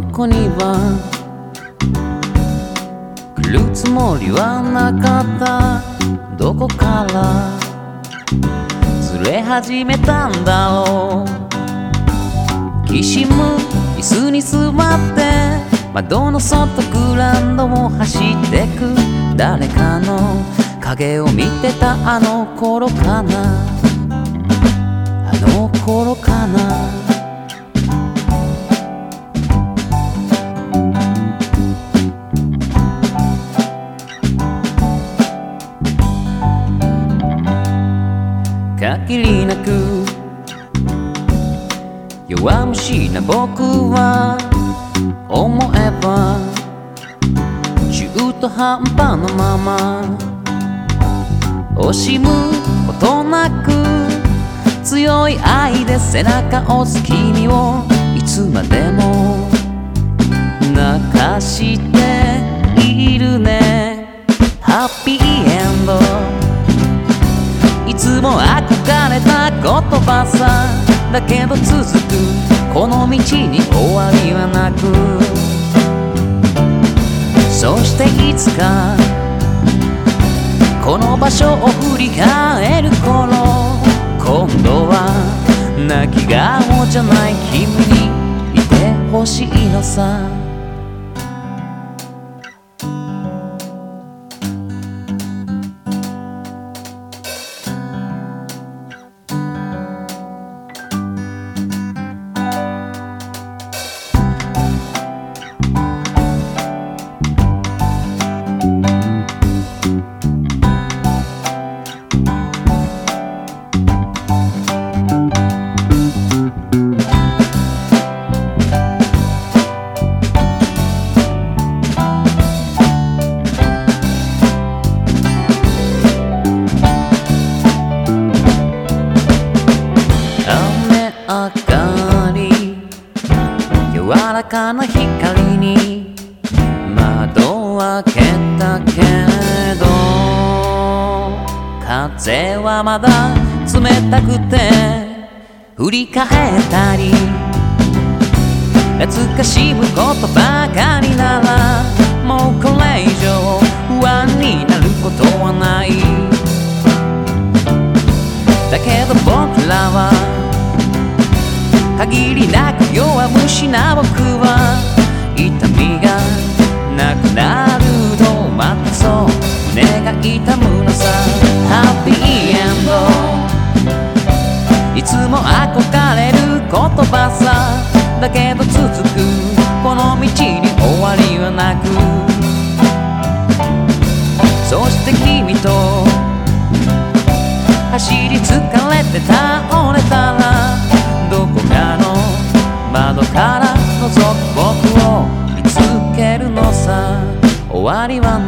こには来るつもりはなかった。どこから？ずれ始めたんだろう。きしむ椅子に座って窓の外グランドを走ってく。誰かの影を見てたあの頃かな。あの頃かな。なく。弱虫な僕は思えば中途半端なまま惜しむことなく強い愛で背中を押す君をいつまでも泣かしているね。ハッピーエンド。も憧れた言葉さ。だけど続く。この道に終わりはなく。そしていつか。この場所を振り返る頃。今度は泣き顔じゃない君にいてほしいのさ。かな光に。窓を開けたけれど風はまだ冷たくて振り返ったり懐かしむことばかりならもうこれ以上限りなく弱虫な僕は痛みがなくなるとまたそう。胸が痛むのさ。ハッピーエンドいつも憧れる言葉さ。だけど続くこの道に終わりはなく。そして君と走り疲れてたら終わりは